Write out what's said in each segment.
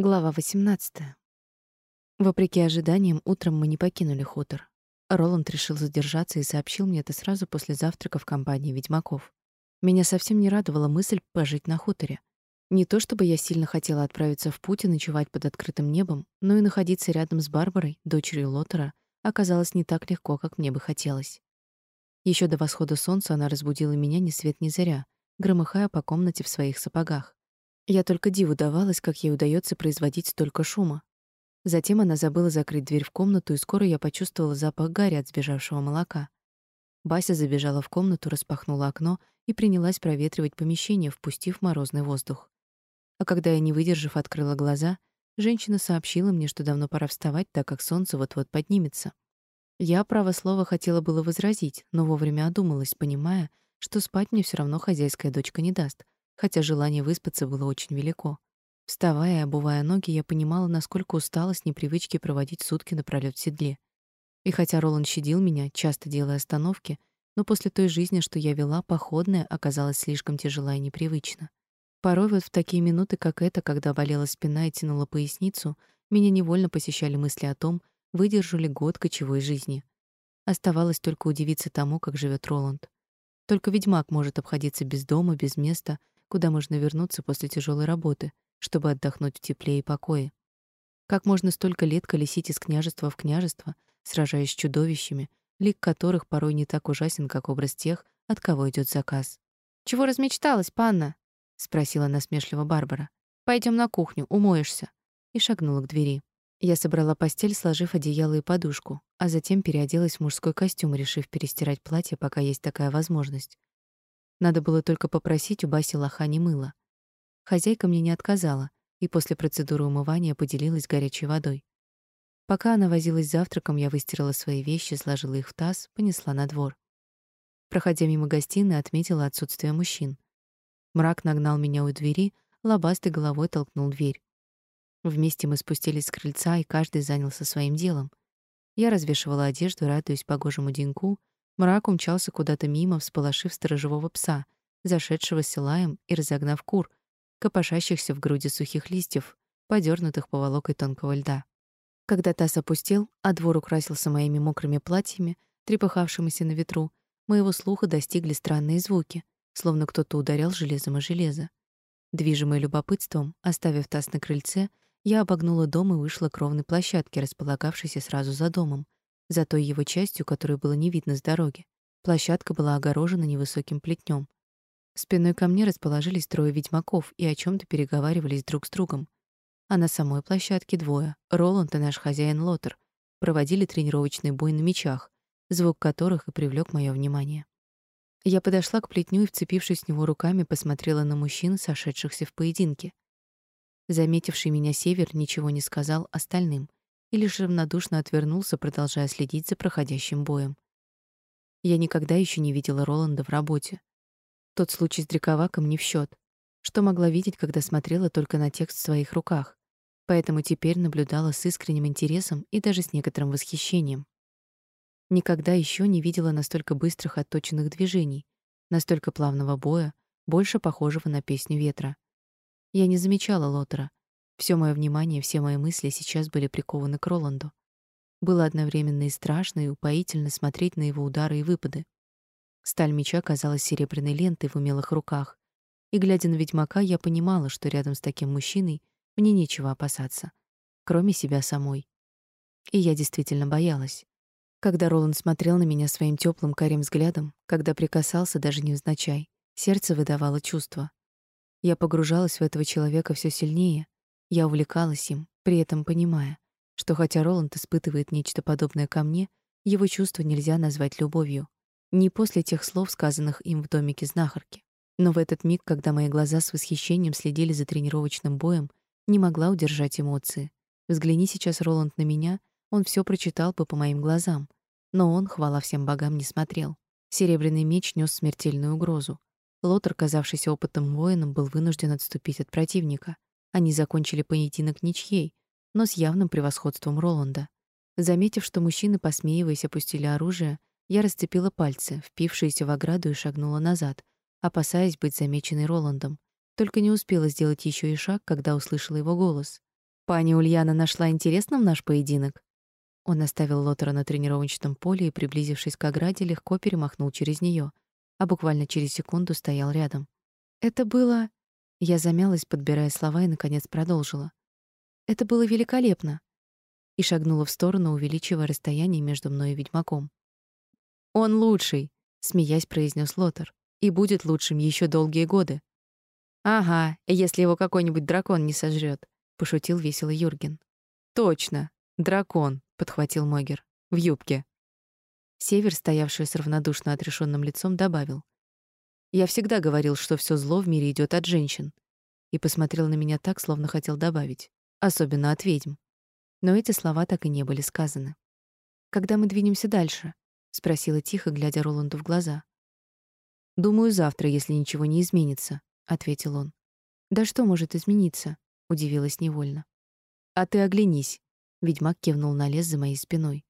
Глава 18. Вопреки ожиданиям, утром мы не покинули хутор. Роланд решил задержаться и сообщил мне это сразу после завтрака в компании ведьмаков. Меня совсем не радовала мысль пожить на хуторе. Не то чтобы я сильно хотела отправиться в путь и ночевать под открытым небом, но и находиться рядом с Барбарой, дочерью Лотера, оказалось не так легко, как мне бы хотелось. Еще до восхода солнца она разбудила меня ни свет ни заря, громыхая по комнате в своих сапогах. Я только диву давалась, как ей удается производить столько шума. Затем она забыла закрыть дверь в комнату, и скоро я почувствовала запах гари от сбежавшего молока. Бася забежала в комнату, распахнула окно и принялась проветривать помещение, впустив морозный воздух. А когда я, не выдержав, открыла глаза, женщина сообщила мне, что давно пора вставать, так как солнце вот-вот поднимется. Я, право слово, хотела было возразить, но вовремя одумалась, понимая, что спать мне все равно хозяйская дочка не даст — хотя желание выспаться было очень велико. Вставая и обувая ноги, я понимала, насколько устала с непривычки проводить сутки напролёт в седле. И хотя Роланд щадил меня, часто делая остановки, но после той жизни, что я вела, походная оказалась слишком тяжела и непривычна. Порой вот в такие минуты, как эта, когда болела спина и тянула поясницу, меня невольно посещали мысли о том, выдержу ли год кочевой жизни. Оставалось только удивиться тому, как живет Роланд. Только ведьмак может обходиться без дома, без места, куда можно вернуться после тяжелой работы, чтобы отдохнуть в тепле и покое. Как можно столько лет колесить из княжества в княжество, сражаясь с чудовищами, лик которых порой не так ужасен, как образ тех, от кого идет заказ. «Чего размечталась, панна?» — спросила насмешливо Барбара. Пойдем на кухню, умоешься». И шагнула к двери. Я собрала постель, сложив одеяло и подушку, а затем переоделась в мужской костюм, решив перестирать платье, пока есть такая возможность. Надо было только попросить у Баси лохани мыла. Хозяйка мне не отказала, и после процедуры умывания поделилась горячей водой. Пока она возилась с завтраком, я выстирала свои вещи, сложила их в таз, понесла на двор. Проходя мимо гостиной, отметила отсутствие мужчин. Мрак нагнал меня у двери, лобастой головой толкнул дверь. Вместе мы спустились с крыльца, и каждый занялся своим делом. Я развешивала одежду, радуясь погожему деньку, Мрак умчался куда-то мимо, всполошив сторожевого пса, зашедшего с и разогнав кур, копошащихся в груди сухих листьев, подернутых поволокой тонкого льда. Когда таз опустел, а двор украсился моими мокрыми платьями, трепыхавшимися на ветру, моего слуха достигли странные звуки, словно кто-то ударял железом о железо. Движимой любопытством, оставив таз на крыльце, я обогнула дом и вышла к ровной площадке, располагавшейся сразу за домом, за той его частью, которую было не видно с дороги. Площадка была огорожена невысоким плетнем. Спиной ко мне расположились трое ведьмаков и о чем то переговаривались друг с другом. А на самой площадке двое — Роланд и наш хозяин Лотер — проводили тренировочный бой на мечах, звук которых и привлек мое внимание. Я подошла к плетню и, вцепившись в него руками, посмотрела на мужчин, сошедшихся в поединке. Заметивший меня Север ничего не сказал остальным, и лишь равнодушно отвернулся, продолжая следить за проходящим боем. Я никогда еще не видела Роланда в работе. Тот случай с Дриковаком не в счет. Что могла видеть, когда смотрела только на текст в своих руках? Поэтому теперь наблюдала с искренним интересом и даже с некоторым восхищением. Никогда еще не видела настолько быстрых отточенных движений, настолько плавного боя, больше похожего на песню ветра. Я не замечала Лотера, все мое внимание, все мои мысли сейчас были прикованы к Роланду. Было одновременно и страшно, и упоительно смотреть на его удары и выпады. Сталь меча казалась серебряной лентой в умелых руках, и, глядя на ведьмака, я понимала, что рядом с таким мужчиной мне нечего опасаться, кроме себя самой. И я действительно боялась. Когда Роланд смотрел на меня своим теплым карим взглядом, когда прикасался даже невзначай, сердце выдавало чувства. Я погружалась в этого человека все сильнее, я увлекалась им, при этом понимая, что хотя Роланд испытывает нечто подобное ко мне, его чувства нельзя назвать любовью. Не после тех слов, сказанных им в домике знахарки. Но в этот миг, когда мои глаза с восхищением следили за тренировочным боем, не могла удержать эмоции. Взгляни сейчас, Роланд, на меня, он все прочитал бы по моим глазам. Но он, хвала всем богам, не смотрел. Серебряный меч нес смертельную угрозу. Лотер, казавшийся опытным воином, был вынужден отступить от противника. Они закончили поединок ничьей, но с явным превосходством Роланда. Заметив, что мужчины, посмеиваясь, опустили оружие, я расцепила пальцы, впившиеся в ограду, и шагнула назад, опасаясь быть замеченной Роландом. Только не успела сделать еще и шаг, когда услышала его голос. Пани Ульяна нашла интересным наш поединок. Он оставил Лотера на тренировочном поле и, приблизившись к ограде, легко перемахнул через нее, а буквально через секунду стоял рядом. Это было Я замялась, подбирая слова, и наконец продолжила. Это было великолепно. И шагнула в сторону, увеличивая расстояние между мной и ведьмаком. Он лучший, смеясь, произнес Лотер, и будет лучшим еще долгие годы. Ага, если его какой-нибудь дракон не сожрет пошутил весело Юрген. Точно, дракон, подхватил Могер. В юбке. Север, стоявший с равнодушно отрешенным лицом, добавил: Я всегда говорил, что все зло в мире идет от женщин. И посмотрел на меня так, словно хотел добавить: особенно от ведьм. Но эти слова так и не были сказаны. Когда мы двинемся дальше? спросила тихо, глядя Роланду в глаза. Думаю, завтра, если ничего не изменится, ответил он. Да что может измениться? удивилась невольно. А ты оглянись. Ведьмак кивнул на лес за моей спиной.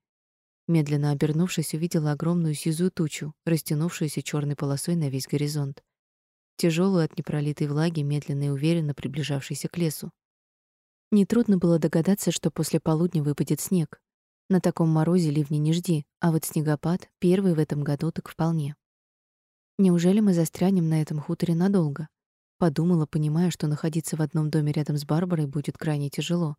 Медленно обернувшись, увидела огромную сизую тучу, растянувшуюся черной полосой на весь горизонт. Тяжелую от непролитой влаги, медленно и уверенно приближавшейся к лесу. Нетрудно было догадаться, что после полудня выпадет снег. На таком морозе ливни не жди, а вот снегопад первый в этом году так вполне. Неужели мы застрянем на этом хуторе надолго? Подумала, понимая, что находиться в одном доме рядом с Барбарой будет крайне тяжело.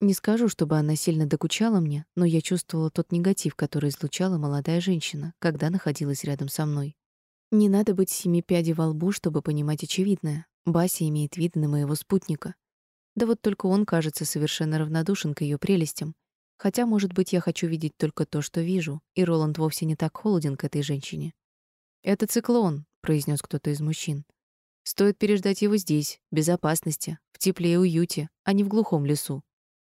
Не скажу, чтобы она сильно докучала мне, но я чувствовала тот негатив, который излучала молодая женщина, когда находилась рядом со мной. Не надо быть семи пядей во лбу, чтобы понимать очевидное. Бася имеет вид на моего спутника. Да вот только он кажется совершенно равнодушен к ее прелестям. Хотя, может быть, я хочу видеть только то, что вижу, и Роланд вовсе не так холоден к этой женщине. «Это циклон», — произнес кто-то из мужчин. Стоит переждать его здесь, в безопасности, в тепле и уюте, а не в глухом лесу.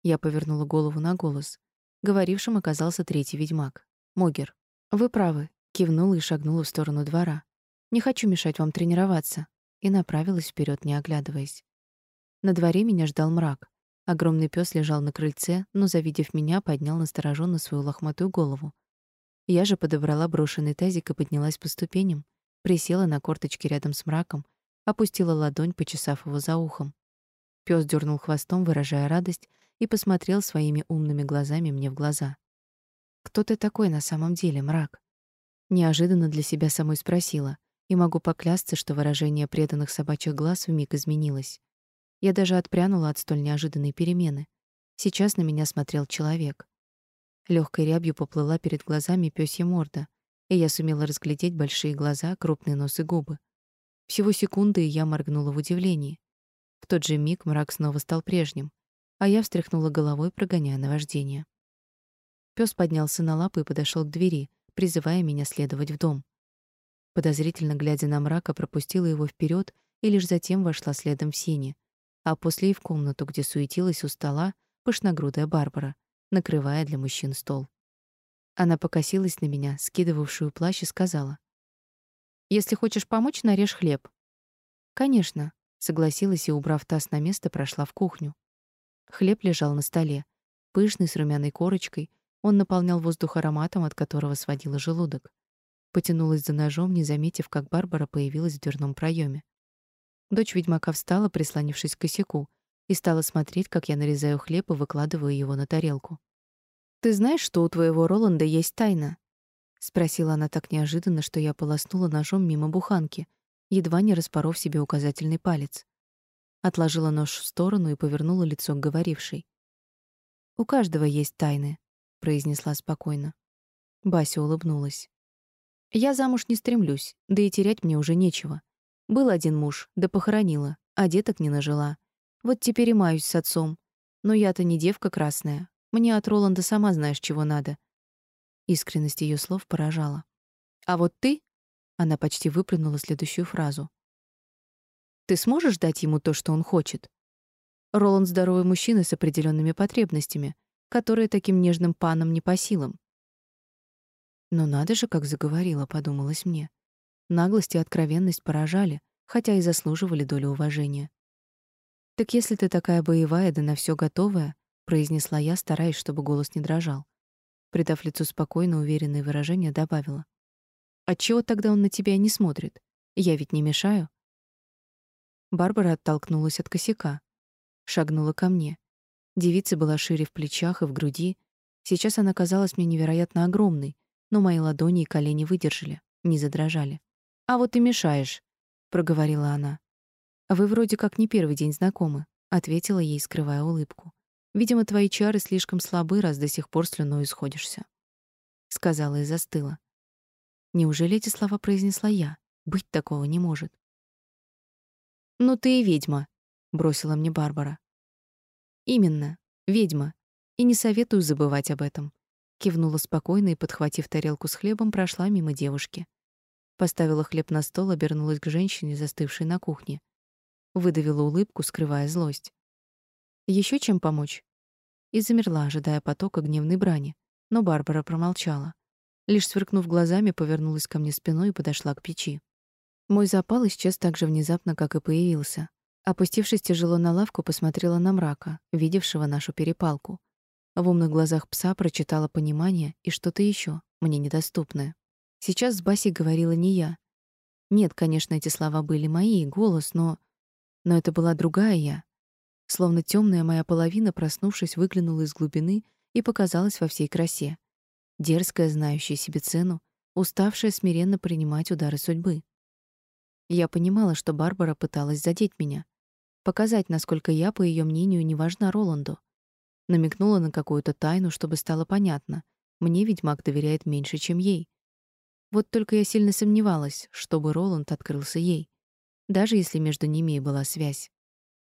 Я повернула голову на голос. Говорившим оказался третий ведьмак. Могер. Вы правы, кивнула и шагнула в сторону двора. Не хочу мешать вам тренироваться, и направилась вперед, не оглядываясь. На дворе меня ждал мрак. Огромный пес лежал на крыльце, но, завидев меня, поднял настороженно свою лохматую голову. Я же подобрала брошенный тазик и поднялась по ступеням, присела на корточки рядом с мраком опустила ладонь, почесав его за ухом. Пёс дернул хвостом, выражая радость, и посмотрел своими умными глазами мне в глаза. «Кто ты такой на самом деле, мрак?» Неожиданно для себя самой спросила, и могу поклясться, что выражение преданных собачьих глаз вмиг изменилось. Я даже отпрянула от столь неожиданной перемены. Сейчас на меня смотрел человек. Лёгкой рябью поплыла перед глазами пёсья морда, и я сумела разглядеть большие глаза, крупный нос и губы. Всего секунды, и я моргнула в удивлении. В тот же миг мрак снова стал прежним, а я встряхнула головой, прогоняя наваждение. Пёс поднялся на лапы и подошёл к двери, призывая меня следовать в дом. Подозрительно глядя на мрака, пропустила его вперёд и лишь затем вошла следом в сени, а после и в комнату, где суетилась у стола пышногрудая Барбара, накрывая для мужчин стол. Она покосилась на меня, скидывавшую плащ, и сказала: если хочешь помочь, нарежь хлеб. Конечно, согласилась и, убрав таз на место, прошла в кухню. Хлеб лежал на столе, пышный с румяной корочкой. Он наполнял воздух ароматом, от которого сводило желудок. Потянулась за ножом, не заметив, как Барбара появилась в дверном проеме. Дочь ведьмака встала, прислонившись к косяку, и стала смотреть, как я нарезаю хлеб и выкладываю его на тарелку. Ты знаешь, что у твоего Роланда есть тайна? спросила она так неожиданно, что я полоснула ножом мимо буханки, едва не распоров себе указательный палец. Отложила нож в сторону и повернула лицо к говорившей. У каждого есть тайны, произнесла спокойно. Бася улыбнулась. Я замуж не стремлюсь, да и терять мне уже нечего. Был один муж, да похоронила, а деток не нажила. Вот теперь и маюсь с отцом. Но я-то не девка красная. Мне от Роланда сама знаешь, чего надо. Искренность ее слов поражала. А вот ты, она почти выплюнула следующую фразу. Ты сможешь дать ему то, что он хочет? Роланд здоровый мужчина с определенными потребностями, которые таким нежным панам не по силам. Но надо же, как заговорила, подумалось мне. Наглость и откровенность поражали, хотя и заслуживали долю уважения. Так если ты такая боевая, да на все готовая, произнесла я, стараясь, чтобы голос не дрожал придав лицу спокойно уверенное выражение, добавила: "Отчего тогда он на тебя не смотрит? Я ведь не мешаю?" Барбара оттолкнулась от косяка, шагнула ко мне. Девица была шире в плечах и в груди. Сейчас она казалась мне невероятно огромной, но мои ладони и колени выдержали, не задрожали. «А вот ты мешаешь», — проговорила она. «Вы вроде как не первый день знакомы», — ответила ей, скрывая улыбку. «Видимо, твои чары слишком слабы, раз до сих пор слюной исходишься», — сказала и застыла. Неужели эти слова произнесла я? Быть такого не может. «Ну ты и ведьма», — бросила мне Барбара. «Именно, ведьма. И не советую забывать об этом». Кивнула спокойно и, подхватив тарелку с хлебом, прошла мимо девушки. Поставила хлеб на стол, обернулась к женщине, застывшей на кухне. Выдавила улыбку, скрывая злость. Еще чем помочь?» И замерла, ожидая потока гневной брани. Но Барбара промолчала. Лишь сверкнув глазами, повернулась ко мне спиной и подошла к печи. Мой запал исчез так же внезапно, как и появился. Опустившись тяжело на лавку, посмотрела на мрака, видевшего нашу перепалку. В умных глазах пса прочитала понимание и что-то еще, мне недоступное. Сейчас с Басей говорила не я. Нет, конечно, эти слова были мои, голос, но... Но это была другая я. Словно темная моя половина, проснувшись, выглянула из глубины и показалась во всей красе. Дерзкая, знающая себе цену, уставшая смиренно принимать удары судьбы. Я понимала, что Барбара пыталась задеть меня, показать, насколько я, по ее мнению, не важна Роланду. Намекнула на какую-то тайну, чтобы стало понятно. Мне ведьмак доверяет меньше, чем ей. Вот только я сильно сомневалась, чтобы Роланд открылся ей, даже если между ними и была связь.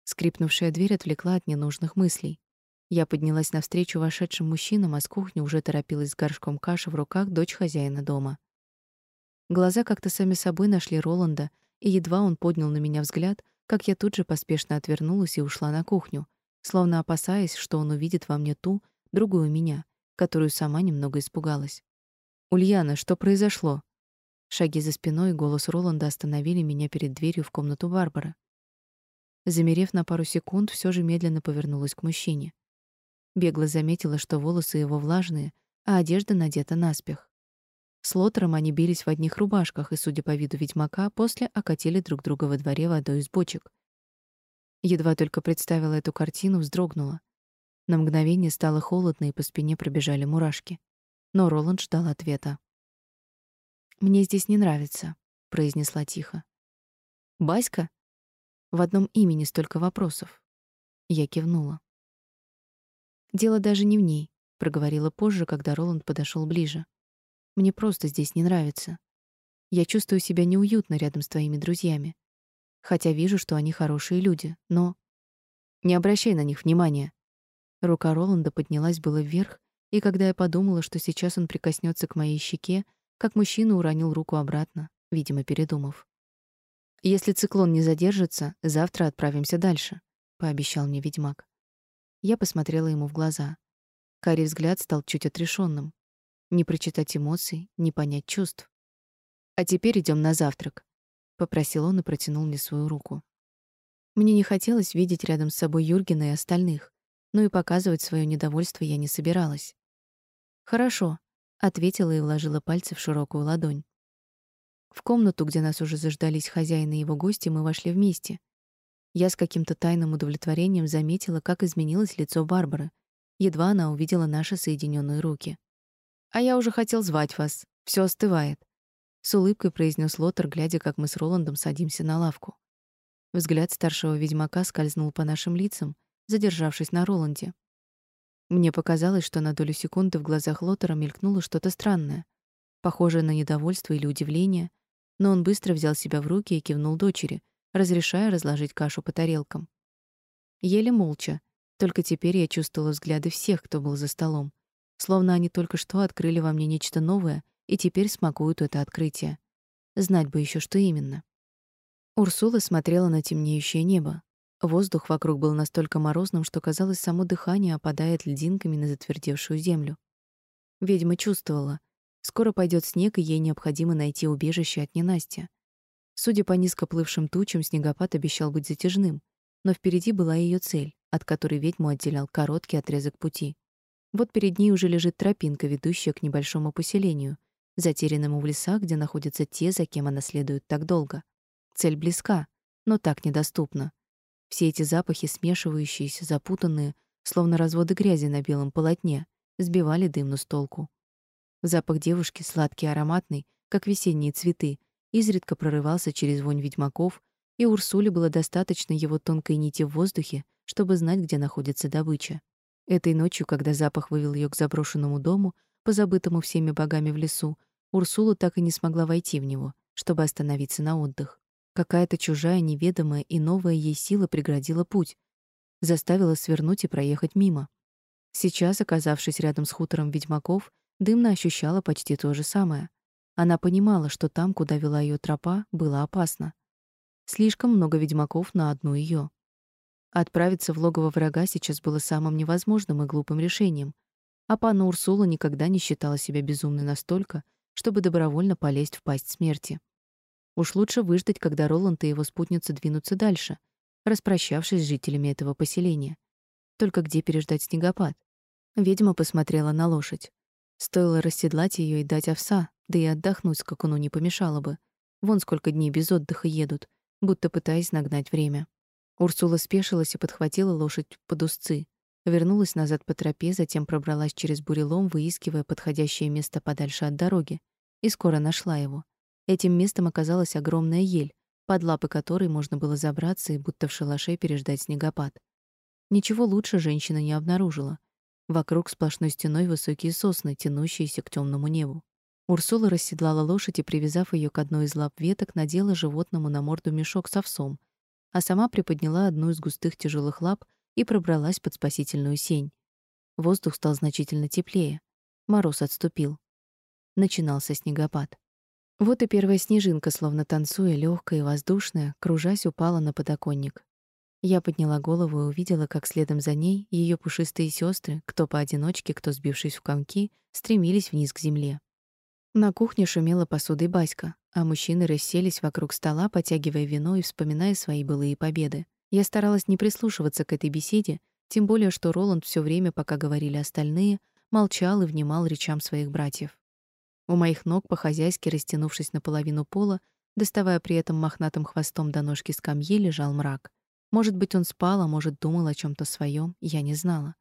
Скрипнувшая дверь отвлекла от ненужных мыслей. Я поднялась навстречу вошедшим мужчинам, а с кухни уже торопилась с горшком каши в руках дочь хозяина дома. Глаза как-то сами собой нашли Роланда, и едва он поднял на меня взгляд, как я тут же поспешно отвернулась и ушла на кухню, словно опасаясь, что он увидит во мне ту, другую меня, которую сама немного испугалась. «Ульяна, что произошло?» Шаги за спиной и голос Роланда остановили меня перед дверью в комнату Барбары. Замерев на пару секунд, все же медленно повернулась к мужчине. Бегло заметила, что волосы его влажные, а одежда надета наспех. С Лотером они бились в одних рубашках и, судя по виду ведьмака, после окатили друг друга во дворе водой из бочек. Едва только представила эту картину, вздрогнула. На мгновение стало холодно, и по спине пробежали мурашки. Но Роланд ждал ответа. «Мне здесь не нравится», — произнесла тихо. «Баська?» В одном имени столько вопросов. Я кивнула. «Дело даже не в ней», — проговорила позже, когда Роланд подошел ближе. Мне просто здесь не нравится. Я чувствую себя неуютно рядом с твоими друзьями. Хотя вижу, что они хорошие люди, но... Не обращай на них внимания. Рука Роланда поднялась было вверх, и когда я подумала, что сейчас он прикоснется к моей щеке, как мужчина уронил руку обратно, видимо, передумав. Если циклон не задержится, завтра отправимся дальше, пообещал мне ведьмак. Я посмотрела ему в глаза. Карий взгляд стал чуть отрешенным, не прочитать эмоций, не понять чувств. А теперь идем на завтрак, попросил он и протянул мне свою руку. Мне не хотелось видеть рядом с собой Юргена и остальных, но и показывать свое недовольство я не собиралась. Хорошо, ответила и вложила пальцы в широкую ладонь. В комнату, где нас уже заждались хозяин и его гости, мы вошли вместе. Я с каким-то тайным удовлетворением заметила, как изменилось лицо Барбары, едва она увидела наши соединенные руки. А я уже хотел звать вас. Все остывает, с улыбкой произнес Лотер, глядя, как мы с Роландом садимся на лавку. Взгляд старшего ведьмака скользнул по нашим лицам, задержавшись на Роланде. Мне показалось, что на долю секунды в глазах Лотера мелькнуло что-то странное, похожее на недовольство или удивление, но он быстро взял себя в руки и кивнул дочери, разрешая разложить кашу по тарелкам. Еле молча, только теперь я чувствовала взгляды всех, кто был за столом, Словно они только что открыли во мне нечто новое и теперь смакуют это открытие. Знать бы еще, что именно. Урсула смотрела на темнеющее небо. Воздух вокруг был настолько морозным, что казалось, само дыхание опадает льдинками на затвердевшую землю. Ведьма чувствовала, скоро пойдет снег, и ей необходимо найти убежище от ненастья. Судя по низко плывшим тучам, снегопад обещал быть затяжным, но впереди была ее цель, от которой ведьму отделял короткий отрезок пути. Вот перед ней уже лежит тропинка, ведущая к небольшому поселению, затерянному в лесах, где находятся те, за кем она следует так долго. Цель близка, но так недоступна. Все эти запахи, смешивающиеся, запутанные, словно разводы грязи на белом полотне, сбивали дымну с толку. Запах девушки, сладкий ароматный, как весенние цветы, изредка прорывался через вонь ведьмаков, и Урсуле было достаточно его тонкой нити в воздухе, чтобы знать, где находится добыча. Этой ночью, когда запах вывел ее к заброшенному дому, позабытому всеми богами в лесу, Урсула так и не смогла войти в него, чтобы остановиться на отдых. Какая-то чужая, неведомая и новая ей сила преградила путь, заставила свернуть и проехать мимо. Сейчас, оказавшись рядом с хутором ведьмаков, Дымна ощущала почти то же самое. Она понимала, что там, куда вела ее тропа, было опасно. Слишком много ведьмаков на одну ее. Отправиться в логово врага сейчас было самым невозможным и глупым решением. А панна Урсула никогда не считала себя безумной настолько, чтобы добровольно полезть в пасть смерти. Уж лучше выждать, когда Роланд и его спутница двинутся дальше, распрощавшись с жителями этого поселения. Только где переждать снегопад? Ведьма посмотрела на лошадь. Стоило расседлать ее и дать овса, да и отдохнуть скакуну не помешало бы. Вон сколько дней без отдыха едут, будто пытаясь нагнать время. Урсула спешилась и подхватила лошадь под узцы, вернулась назад по тропе, затем пробралась через бурелом, выискивая подходящее место подальше от дороги, и скоро нашла его. Этим местом оказалась огромная ель, под лапы которой можно было забраться и будто в шалаше переждать снегопад. Ничего лучше женщина не обнаружила. Вокруг сплошной стеной высокие сосны, тянущиеся к темному небу. Урсула расседлала лошадь и, привязав ее к одной из лап веток, надела животному на морду мешок с овсом, а сама приподняла одну из густых тяжелых лап и пробралась под спасительную сень. Воздух стал значительно теплее. Мороз отступил. Начинался снегопад. Вот и первая снежинка, словно танцуя, легкая и воздушная, кружась, упала на подоконник. Я подняла голову и увидела, как следом за ней ее пушистые сестры, кто поодиночке, кто сбившись в комки, стремились вниз к земле. На кухне шумела посудой Баська, а мужчины расселись вокруг стола, потягивая вино и вспоминая свои былые победы. Я старалась не прислушиваться к этой беседе, тем более что Роланд все время, пока говорили остальные, молчал и внимал речам своих братьев. У моих ног, по-хозяйски растянувшись наполовину пола, доставая при этом мохнатым хвостом до ножки скамьи, лежал мрак. Может быть, он спал, а может, думал о чем то своем, я не знала.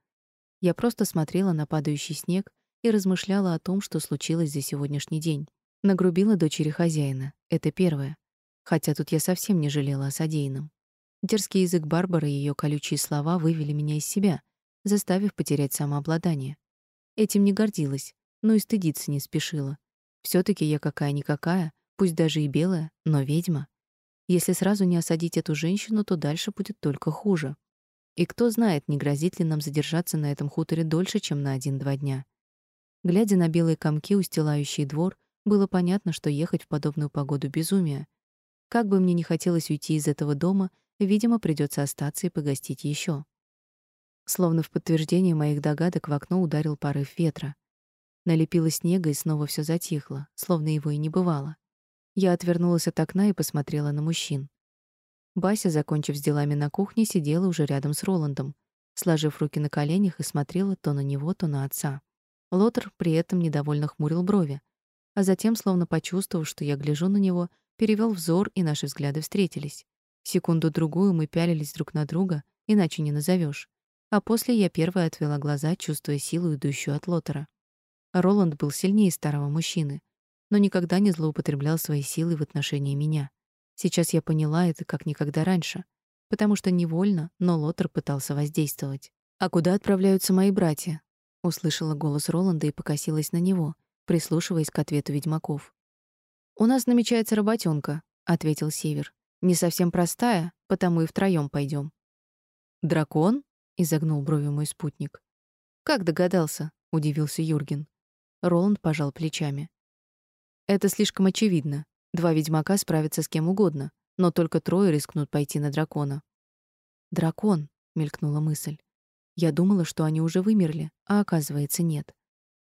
Я просто смотрела на падающий снег и размышляла о том, что случилось за сегодняшний день. Нагрубила дочери хозяина. Это первое. Хотя тут я совсем не жалела о содеянном. Дерзкий язык Барбары и ее колючие слова вывели меня из себя, заставив потерять самообладание. Этим не гордилась, но и стыдиться не спешила. все таки я какая-никакая, пусть даже и белая, но ведьма. Если сразу не осадить эту женщину, то дальше будет только хуже. И кто знает, не грозит ли нам задержаться на этом хуторе дольше, чем на один-два дня. Глядя на белые комки, устилающие двор, было понятно, что ехать в подобную погоду безумие. Как бы мне ни хотелось уйти из этого дома, видимо, придется остаться и погостить еще. Словно в подтверждение моих догадок в окно ударил порыв ветра. Налепило снега, и снова все затихло, словно его и не бывало. Я отвернулась от окна и посмотрела на мужчин. Бася, закончив с делами на кухне, сидела уже рядом с Роландом, сложив руки на коленях и смотрела то на него, то на отца. Лотер при этом недовольно хмурил брови, а затем, словно почувствовав, что я гляжу на него, перевел взор, и наши взгляды встретились. Секунду-другую мы пялились друг на друга, иначе не назовешь. А после я первая отвела глаза, чувствуя силу, идущую от Лотера. Роланд был сильнее старого мужчины — но никогда не злоупотреблял своей силой в отношении меня. Сейчас я поняла это как никогда раньше, потому что невольно, но Лотер пытался воздействовать. «А куда отправляются мои братья?» Услышала голос Роланда и покосилась на него, прислушиваясь к ответу ведьмаков. «У нас намечается работенка, ответил Север. «Не совсем простая, потому и втроем пойдем. «Дракон?» — изогнул брови мой спутник. «Как догадался?» — удивился Юрген. Роланд пожал плечами. Это слишком очевидно. Два ведьмака справятся с кем угодно, но только трое рискнут пойти на дракона. Дракон, мелькнула мысль. Я думала, что они уже вымерли, а оказывается, нет.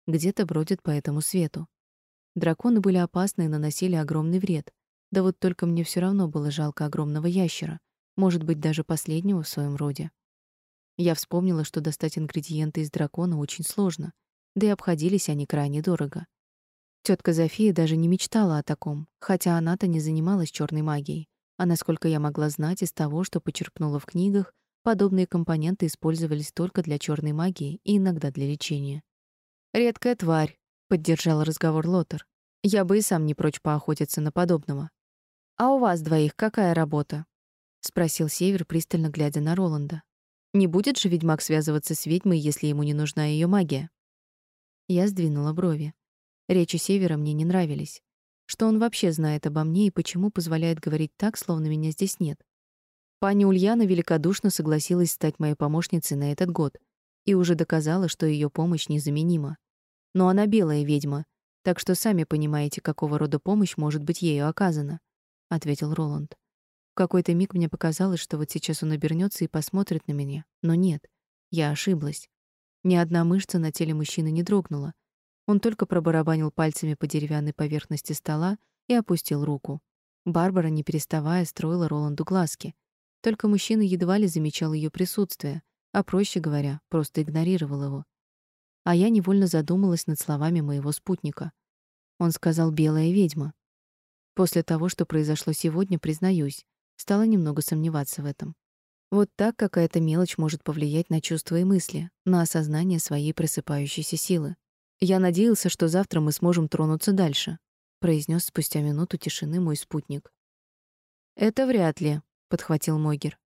Где-то бродят по этому свету. Драконы были опасны и наносили огромный вред. Да вот только мне все равно было жалко огромного ящера, может быть, даже последнего в своем роде. Я вспомнила, что достать ингредиенты из дракона очень сложно, да и обходились они крайне дорого. Тетка Зофия даже не мечтала о таком, хотя она-то не занималась черной магией. А насколько я могла знать из того, что почерпнула в книгах, Подобные компоненты использовались только для черной магии и иногда для лечения. «Редкая тварь», — поддержал разговор Лотер. «Я бы и сам не прочь поохотиться на подобного». «А у вас двоих какая работа?» — спросил Север, пристально глядя на Роланда. «Не будет же ведьмак связываться с ведьмой, если ему не нужна ее магия?» Я сдвинула брови. Речи Севера мне не нравились. Что он вообще знает обо мне и почему позволяет говорить так, словно меня здесь нет? Пани Ульяна великодушно согласилась стать моей помощницей на этот год и уже доказала, что ее помощь незаменима. Но она белая ведьма, так что сами понимаете, какого рода помощь может быть ею оказана, ответил Роланд. В какой-то миг мне показалось, что вот сейчас он обернется и посмотрит на меня, но нет. Я ошиблась. Ни одна мышца на теле мужчины не дрогнула. Он только пробарабанил пальцами по деревянной поверхности стола и опустил руку. Барбара, не переставая, строила Роланду глазки. Только мужчина едва ли замечал ее присутствие, а проще говоря, просто игнорировал его. А я невольно задумалась над словами моего спутника. Он сказал белая ведьма. После того, что произошло сегодня, признаюсь, стала немного сомневаться в этом. Вот так какая-то мелочь может повлиять на чувства и мысли, на осознание своей просыпающейся силы. Я надеялся, что завтра мы сможем тронуться дальше, произнес спустя минуту тишины мой спутник. Это вряд ли, подхватил Могер.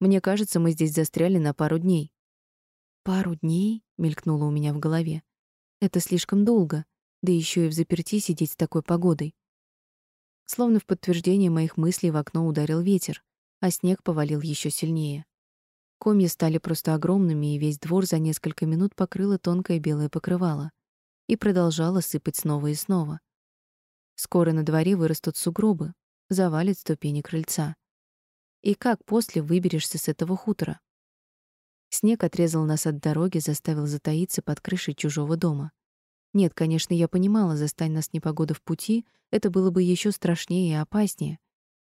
Мне кажется, мы здесь застряли на пару дней. Пару дней мелькнуло у меня в голове. Это слишком долго, да еще и в заперти сидеть с такой погодой. Словно в подтверждение моих мыслей в окно ударил ветер, а снег повалил еще сильнее. Комья стали просто огромными, и весь двор за несколько минут покрыло тонкое белое покрывало и продолжала сыпать снова и снова. Скоро на дворе вырастут сугробы, завалит ступени крыльца. И как после выберешься с этого хутора? Снег отрезал нас от дороги, заставил затаиться под крышей чужого дома. Нет, конечно, я понимала, застань нас непогода в пути, это было бы еще страшнее и опаснее.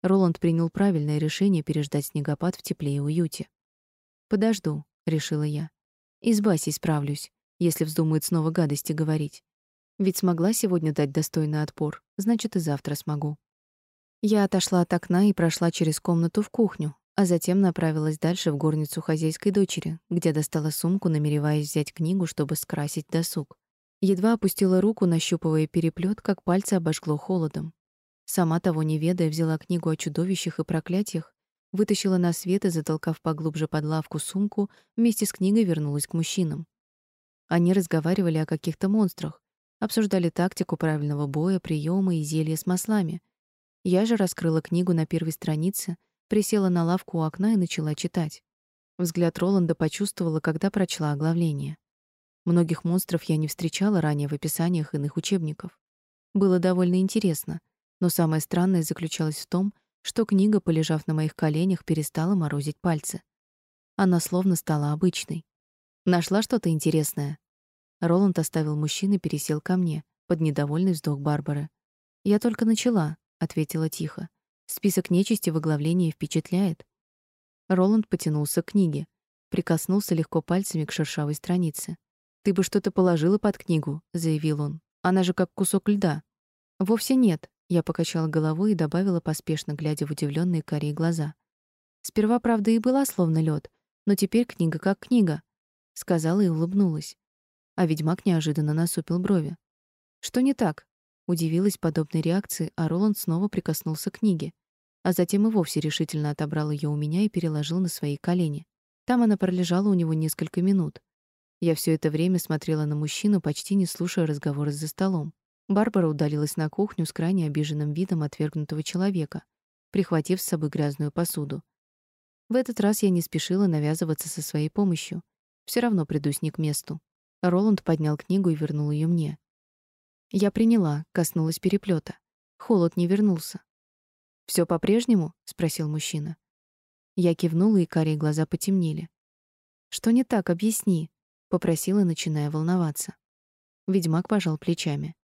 Роланд принял правильное решение переждать снегопад в тепле и уюте. «Подожду», — решила я. «И справлюсь если вздумает снова гадости говорить. Ведь смогла сегодня дать достойный отпор, значит и завтра смогу. Я отошла от окна и прошла через комнату в кухню, а затем направилась дальше в горницу хозяйской дочери, где достала сумку, намереваясь взять книгу, чтобы скрасить досуг. Едва опустила руку, нащупывая переплет, как пальцы обожгло холодом. Сама того не ведая, взяла книгу о чудовищах и проклятиях, вытащила на свет и, затолкав поглубже под лавку сумку, вместе с книгой вернулась к мужчинам. Они разговаривали о каких-то монстрах, обсуждали тактику правильного боя, приемы и зелья с маслами. Я же раскрыла книгу на первой странице, присела на лавку у окна и начала читать. Взгляд Роланда почувствовала, когда прочла оглавление. Многих монстров я не встречала ранее в описаниях иных учебников. Было довольно интересно, но самое странное заключалось в том, что книга, полежав на моих коленях, перестала морозить пальцы. Она словно стала обычной. Нашла что-то интересное. Роланд оставил мужчину и пересел ко мне, под недовольный вздох Барбары. Я только начала, ответила тихо. Список нечисти в оглавлении впечатляет. Роланд потянулся к книге, прикоснулся легко пальцами к шершавой странице. Ты бы что-то положила под книгу, заявил он. Она же как кусок льда. Вовсе нет, я покачала головой и добавила поспешно, глядя в удивленные карие глаза. Сперва, правда, и была словно лед, но теперь книга как книга сказала и улыбнулась. А ведьмак неожиданно насупил брови. Что не так? Удивилась подобной реакции, а Роланд снова прикоснулся к книге, а затем и вовсе решительно отобрал ее у меня и переложил на свои колени. Там она пролежала у него несколько минут. Я все это время смотрела на мужчину, почти не слушая разговора за столом. Барбара удалилась на кухню с крайне обиженным видом отвергнутого человека, прихватив с собой грязную посуду. В этот раз я не спешила навязываться со своей помощью — все равно придусь не к месту. Роланд поднял книгу и вернул ее мне. Я приняла, коснулась переплета. Холод не вернулся. Все по-прежнему? спросил мужчина. Я кивнула, и карие глаза потемнели. Что не так, объясни, попросила, начиная волноваться. Ведьмак пожал плечами.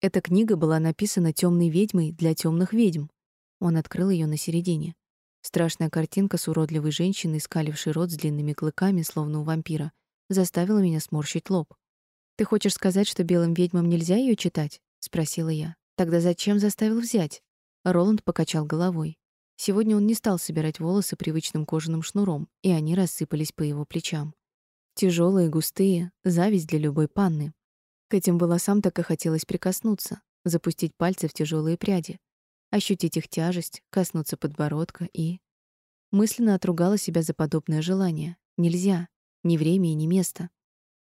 Эта книга была написана темной ведьмой для темных ведьм. Он открыл ее на середине. Страшная картинка с уродливой женщиной, скалившей рот с длинными клыками, словно у вампира, заставила меня сморщить лоб. «Ты хочешь сказать, что белым ведьмам нельзя ее читать?» — спросила я. «Тогда зачем заставил взять?» Роланд покачал головой. Сегодня он не стал собирать волосы привычным кожаным шнуром, и они рассыпались по его плечам. Тяжелые, густые, зависть для любой панны. К этим волосам так и хотелось прикоснуться, запустить пальцы в тяжелые пряди, ощутить их тяжесть, коснуться подбородка и... Мысленно отругала себя за подобное желание. Нельзя. Ни время и ни место.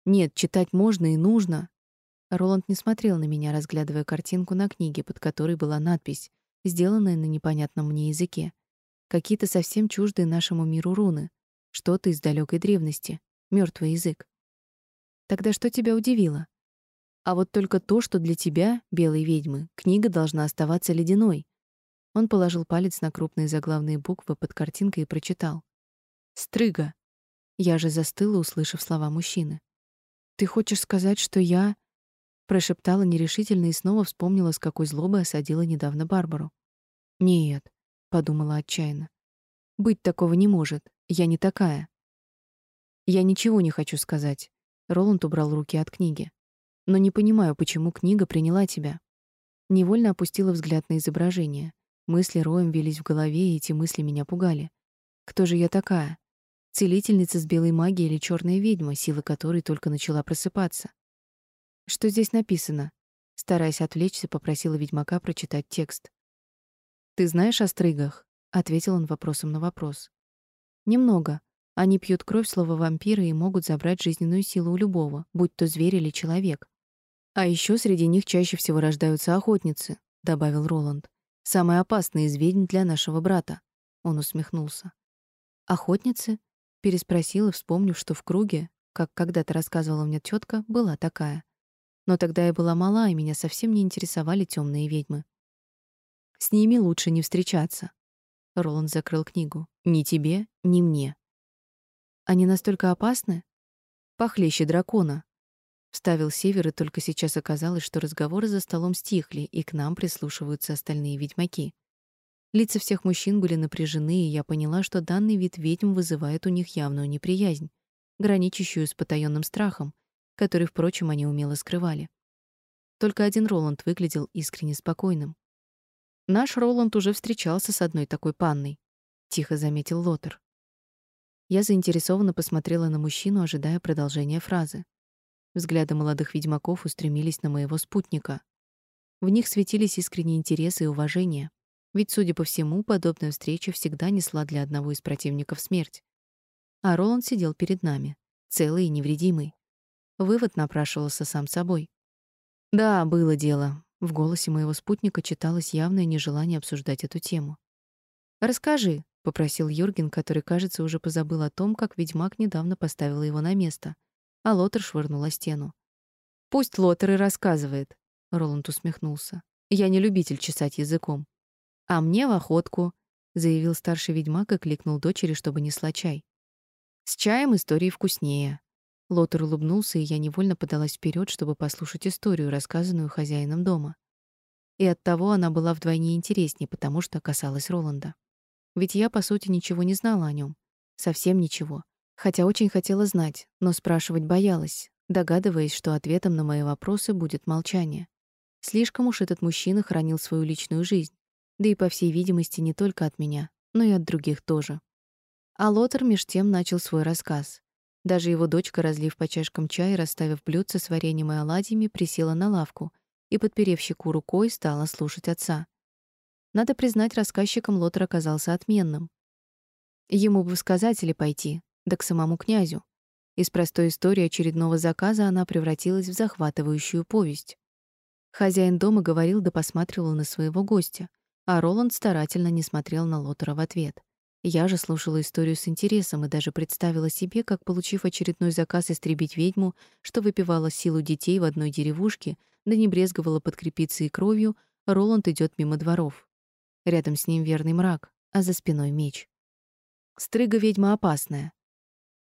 Нет, читать можно и нужно. Роланд не смотрел на меня, разглядывая картинку на книге, под которой была надпись, сделанная на непонятном мне языке. Какие-то совсем чуждые нашему миру руны. Что-то из далекой древности. мертвый язык. Тогда что тебя удивило? А вот только то, что для тебя, белой ведьмы, книга должна оставаться ледяной. Он положил палец на крупные заглавные буквы под картинкой и прочитал. «Стрыга». Я же застыла, услышав слова мужчины. «Ты хочешь сказать, что я...» Прошептала нерешительно и снова вспомнила, с какой злобой осадила недавно Барбару. «Нет», — подумала отчаянно. «Быть такого не может. Я не такая». «Я ничего не хочу сказать». Роланд убрал руки от книги но не понимаю, почему книга приняла тебя. Невольно опустила взгляд на изображение. Мысли роем велись в голове, и эти мысли меня пугали. Кто же я такая? Целительница с белой магией или черная ведьма, сила которой только начала просыпаться? Что здесь написано? Стараясь отвлечься, попросила ведьмака прочитать текст. Ты знаешь о стрыгах? ответил он вопросом на вопрос. Немного. Они пьют кровь слова вампира и могут забрать жизненную силу у любого, будь то зверь или человек. А еще среди них чаще всего рождаются охотницы, добавил Роланд. Самые опасные из ведьм для нашего брата. Он усмехнулся. Охотницы? Переспросила, вспомнив, что в круге, как когда-то рассказывала мне тетка, была такая. Но тогда я была мала, и меня совсем не интересовали темные ведьмы. С ними лучше не встречаться. Роланд закрыл книгу. Ни тебе, ни мне. Они настолько опасны? Похлеще дракона, Вставил Север, и только сейчас оказалось, что разговоры за столом стихли, и к нам прислушиваются остальные ведьмаки. Лица всех мужчин были напряжены, и я поняла, что данный вид ведьм вызывает у них явную неприязнь, граничащую с потаённым страхом, который, впрочем, они умело скрывали. Только один Роланд выглядел искренне спокойным. Наш Роланд уже встречался с одной такой панной, тихо заметил Лотер. Я заинтересованно посмотрела на мужчину, ожидая продолжения фразы. Взгляды молодых ведьмаков устремились на моего спутника. В них светились искренний интерес и уважение, ведь, судя по всему, подобная встреча всегда несла для одного из противников смерть. А Роланд сидел перед нами, целый и невредимый. Вывод напрашивался сам собой. Да, было дело. В голосе моего спутника читалось явное нежелание обсуждать эту тему. "Расскажи", попросил Юрген, который, кажется, уже позабыл о том, как ведьмак недавно поставил его на место а Лотер швырнула стену. «Пусть Лотер и рассказывает», — Роланд усмехнулся. «Я не любитель чесать языком». «А мне в охотку», — заявил старший ведьмак и кликнул дочери, чтобы несла чай. «С чаем истории вкуснее». Лотер улыбнулся, и я невольно подалась вперед, чтобы послушать историю, рассказанную хозяином дома. И оттого она была вдвойне интереснее, потому что касалась Роланда. Ведь я, по сути, ничего не знала о нем, Совсем ничего хотя очень хотела знать, но спрашивать боялась, догадываясь, что ответом на мои вопросы будет молчание. Слишком уж этот мужчина хранил свою личную жизнь, да и, по всей видимости, не только от меня, но и от других тоже. А Лотер меж тем начал свой рассказ. Даже его дочка, разлив по чашкам чай и расставив блюдце с вареньем и оладьями, присела на лавку и, подперев щеку рукой, стала слушать отца. Надо признать, рассказчиком Лотер оказался отменным. Ему бы сказать или пойти, да к самому князю. Из простой истории очередного заказа она превратилась в захватывающую повесть. Хозяин дома говорил да посматривал на своего гостя, а Роланд старательно не смотрел на Лотера в ответ. Я же слушала историю с интересом и даже представила себе, как, получив очередной заказ истребить ведьму, что выпивала силу детей в одной деревушке, да не брезговала подкрепиться и кровью, Роланд идет мимо дворов. Рядом с ним верный мрак, а за спиной меч. Стрыга ведьма опасная,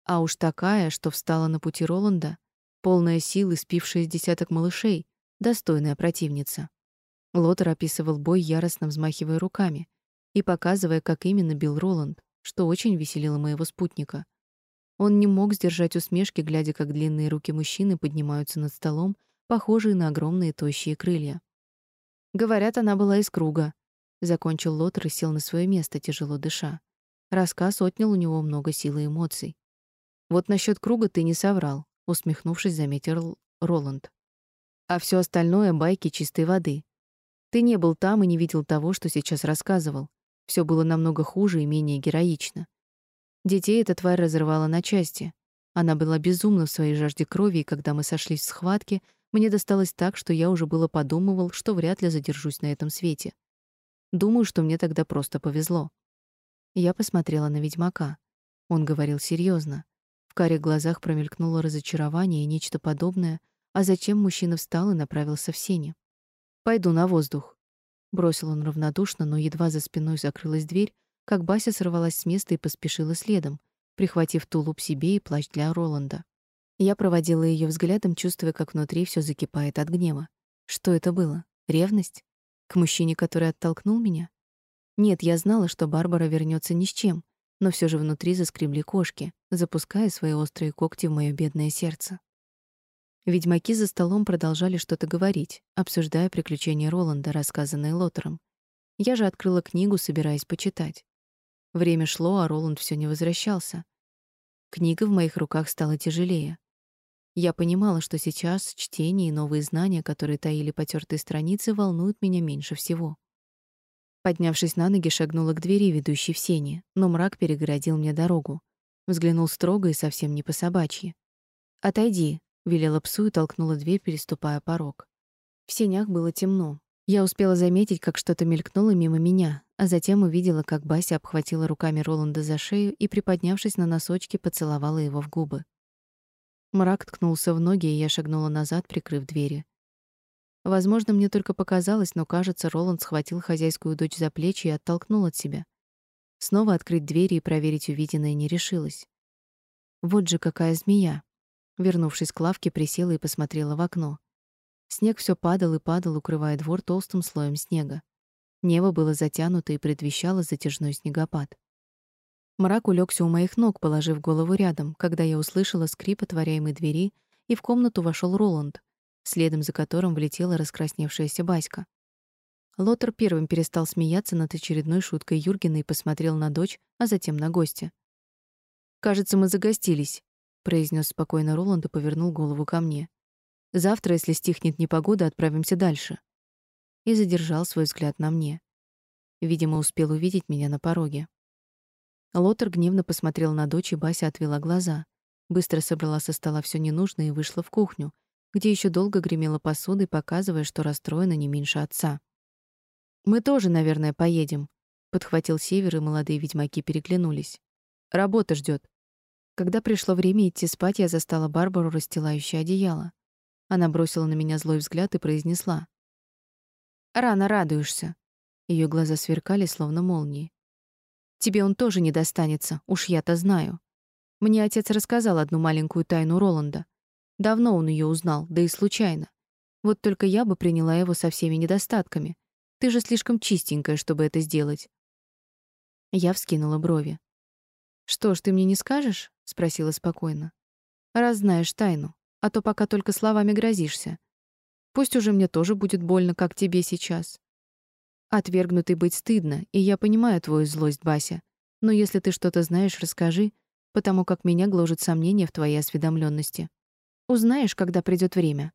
а уж такая, что встала на пути Роланда, полная силы, спившая с десяток малышей, достойная противница. Лотер описывал бой, яростно взмахивая руками и показывая, как именно бил Роланд, что очень веселило моего спутника. Он не мог сдержать усмешки, глядя, как длинные руки мужчины поднимаются над столом, похожие на огромные тощие крылья. Говорят, она была из круга, закончил Лотер и сел на свое место, тяжело дыша. Рассказ отнял у него много сил и эмоций. Вот насчет круга ты не соврал, усмехнувшись, заметил Роланд. А все остальное байки чистой воды. Ты не был там и не видел того, что сейчас рассказывал. Все было намного хуже и менее героично. Детей эта тварь разрывала на части. Она была безумна в своей жажде крови, и когда мы сошлись в схватке, мне досталось так, что я уже было подумывал, что вряд ли задержусь на этом свете. Думаю, что мне тогда просто повезло. Я посмотрела на ведьмака. Он говорил серьезно. В карих глазах промелькнуло разочарование и нечто подобное, а затем мужчина встал и направился в сени. «Пойду на воздух», — бросил он равнодушно, но едва за спиной закрылась дверь, как Бася сорвалась с места и поспешила следом, прихватив тулуп себе и плащ для Роланда. Я проводила ее взглядом, чувствуя, как внутри все закипает от гнева. Что это было? Ревность? К мужчине, который оттолкнул меня? Нет, я знала, что Барбара вернется ни с чем, но все же внутри заскребли кошки, запуская свои острые когти в мое бедное сердце. Ведьмаки за столом продолжали что-то говорить, обсуждая приключения Роланда, рассказанные Лотером. Я же открыла книгу, собираясь почитать. Время шло, а Роланд все не возвращался. Книга в моих руках стала тяжелее. Я понимала, что сейчас чтение и новые знания, которые таили потертые страницы, волнуют меня меньше всего. Поднявшись на ноги, шагнула к двери, ведущей в сени, но мрак перегородил мне дорогу. Взглянул строго и совсем не по-собачьи. «Отойди», — велела псу и толкнула дверь, переступая порог. В сенях было темно. Я успела заметить, как что-то мелькнуло мимо меня, а затем увидела, как Бася обхватила руками Роланда за шею и, приподнявшись на носочки, поцеловала его в губы. Мрак ткнулся в ноги, и я шагнула назад, прикрыв двери. Возможно, мне только показалось, но, кажется, Роланд схватил хозяйскую дочь за плечи и оттолкнул от себя. Снова открыть двери и проверить увиденное не решилась. Вот же какая змея. Вернувшись к лавке, присела и посмотрела в окно. Снег все падал и падал, укрывая двор толстым слоем снега. Небо было затянуто и предвещало затяжной снегопад. Мрак улегся у моих ног, положив голову рядом, когда я услышала скрип отворяемой двери, и в комнату вошел Роланд, следом за которым влетела раскрасневшаяся Баська. Лотер первым перестал смеяться над очередной шуткой Юргена и посмотрел на дочь, а затем на гостя. «Кажется, мы загостились», — произнес спокойно Роланд и повернул голову ко мне. «Завтра, если стихнет непогода, отправимся дальше и задержал свой взгляд на мне. Видимо, успел увидеть меня на пороге. Лотер гневно посмотрел на дочь, и Бася отвела глаза. Быстро собрала со стола все ненужное и вышла в кухню, где еще долго гремела посудой, показывая, что расстроена не меньше отца. «Мы тоже, наверное, поедем», — подхватил Север, и молодые ведьмаки переглянулись. «Работа ждет. Когда пришло время идти спать, я застала Барбару, расстилающей одеяло. Она бросила на меня злой взгляд и произнесла. Рано радуешься. Ее глаза сверкали, словно молнии. Тебе он тоже не достанется, уж я-то знаю. Мне отец рассказал одну маленькую тайну Роланда. Давно он ее узнал, да и случайно. Вот только я бы приняла его со всеми недостатками. Ты же слишком чистенькая, чтобы это сделать. Я вскинула брови. Что ж, ты мне не скажешь? Спросила спокойно. Раз знаешь тайну, а то пока только словами грозишься. Пусть уже мне тоже будет больно, как тебе сейчас. Отвергнутой быть стыдно, и я понимаю твою злость, Бася. Но если ты что-то знаешь, расскажи, потому как меня гложет сомнение в твоей осведомленности. Узнаешь, когда придет время.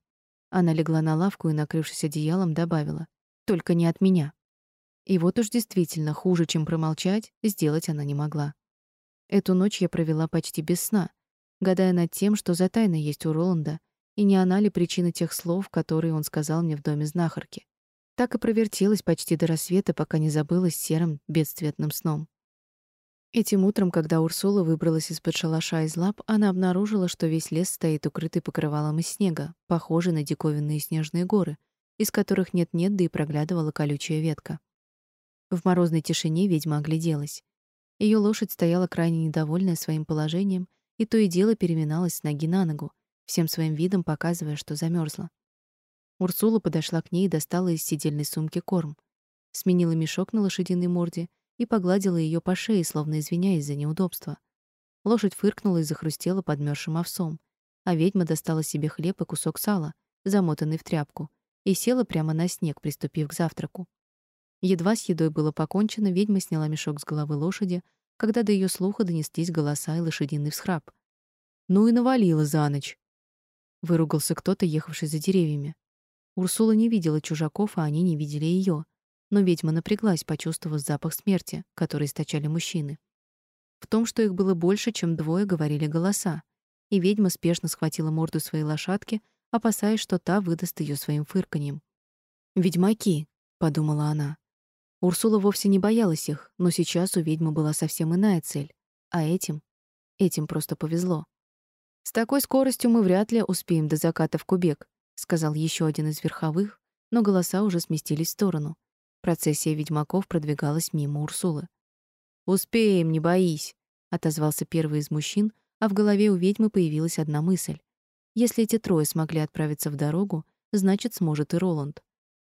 Она легла на лавку и, накрывшись одеялом, добавила: "Только не от меня". И вот уж действительно хуже, чем промолчать, сделать она не могла. Эту ночь я провела почти без сна, гадая над тем, что за тайна есть у Роланда, и не она ли причина тех слов, которые он сказал мне в доме знахарки. Так и провертелась почти до рассвета, пока не забылась серым бесцветным сном. Этим утром, когда Урсула выбралась из-под шалаша из лап, она обнаружила, что весь лес стоит укрытый покрывалом из снега, похожий на диковинные снежные горы, из которых нет-нет, да и проглядывала колючая ветка. В морозной тишине ведьма огляделась. Ее лошадь стояла крайне недовольная своим положением и то и дело переминалась с ноги на ногу, всем своим видом показывая, что замерзла. Урсула подошла к ней и достала из сидельной сумки корм, сменила мешок на лошадиной морде и погладила ее по шее, словно извиняясь за неудобство. Лошадь фыркнула и захрустела подмерзшим овсом, а ведьма достала себе хлеб и кусок сала, замотанный в тряпку, и села прямо на снег, приступив к завтраку. Едва с едой было покончено, ведьма сняла мешок с головы лошади, когда до ее слуха донеслись голоса и лошадиный всхрап. «Ну и навалила за ночь!» Выругался кто-то, ехавший за деревьями. Урсула не видела чужаков, а они не видели ее, но ведьма напряглась, почувствовав запах смерти, который источали мужчины. В том, что их было больше, чем двое, говорили голоса, и ведьма спешно схватила морду своей лошадки, опасаясь, что та выдаст ее своим фырканьем. «Ведьмаки», — подумала она. Урсула вовсе не боялась их, но сейчас у ведьмы была совсем иная цель. А этим? Этим просто повезло. «С такой скоростью мы вряд ли успеем до заката в Кубек», — сказал еще один из верховых, но голоса уже сместились в сторону. Процессия ведьмаков продвигалась мимо Урсулы. «Успеем, не боись», — отозвался первый из мужчин, а в голове у ведьмы появилась одна мысль. Если эти трое смогли отправиться в дорогу, значит, сможет и Роланд.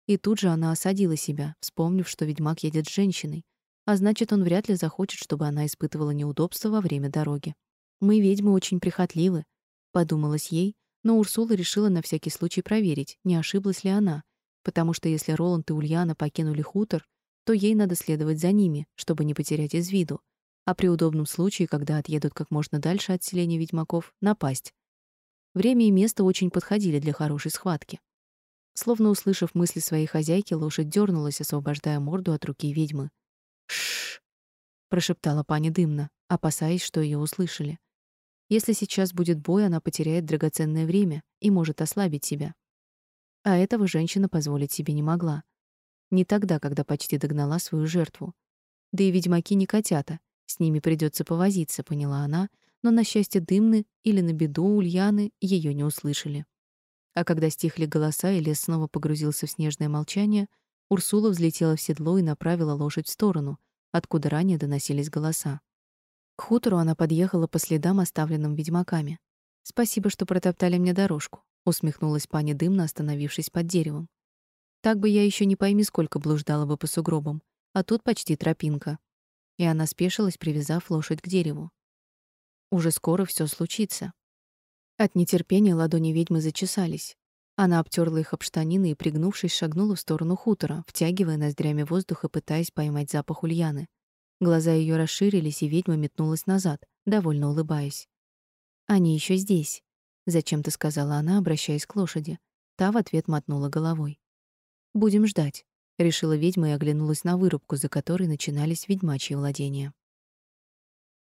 И тут же она осадила себя, вспомнив, что ведьмак едет с женщиной, а значит, он вряд ли захочет, чтобы она испытывала неудобства во время дороги. Мы, ведьмы, очень прихотливы, подумалось ей, но Урсула решила на всякий случай проверить, не ошиблась ли она, потому что если Роланд и Ульяна покинули хутор, то ей надо следовать за ними, чтобы не потерять из виду, а при удобном случае, когда отъедут как можно дальше от селения ведьмаков, напасть. Время и место очень подходили для хорошей схватки. Словно услышав мысли своей хозяйки, лошадь дернулась, освобождая морду от руки ведьмы. «Шш!» — прошептала пани дымно, опасаясь, что ее услышали. Если сейчас будет бой, она потеряет драгоценное время и может ослабить себя. А этого женщина позволить себе не могла. Не тогда, когда почти догнала свою жертву. Да и ведьмаки не котята, с ними придется повозиться, поняла она, но на счастье Дымны или на беду Ульяны ее не услышали. А когда стихли голоса и лес снова погрузился в снежное молчание, Урсула взлетела в седло и направила лошадь в сторону, откуда ранее доносились голоса. К хутору она подъехала по следам, оставленным ведьмаками. «Спасибо, что протоптали мне дорожку», — усмехнулась пани Дымна, остановившись под деревом. «Так бы я еще не пойми, сколько блуждала бы по сугробам, а тут почти тропинка». И она спешилась, привязав лошадь к дереву. Уже скоро все случится. От нетерпения ладони ведьмы зачесались. Она обтерла их об штанины и, пригнувшись, шагнула в сторону хутора, втягивая ноздрями воздух и пытаясь поймать запах Ульяны. Глаза ее расширились, и ведьма метнулась назад, довольно улыбаясь. «Они еще здесь», — зачем-то сказала она, обращаясь к лошади. Та в ответ мотнула головой. «Будем ждать», — решила ведьма и оглянулась на вырубку, за которой начинались ведьмачьи владения.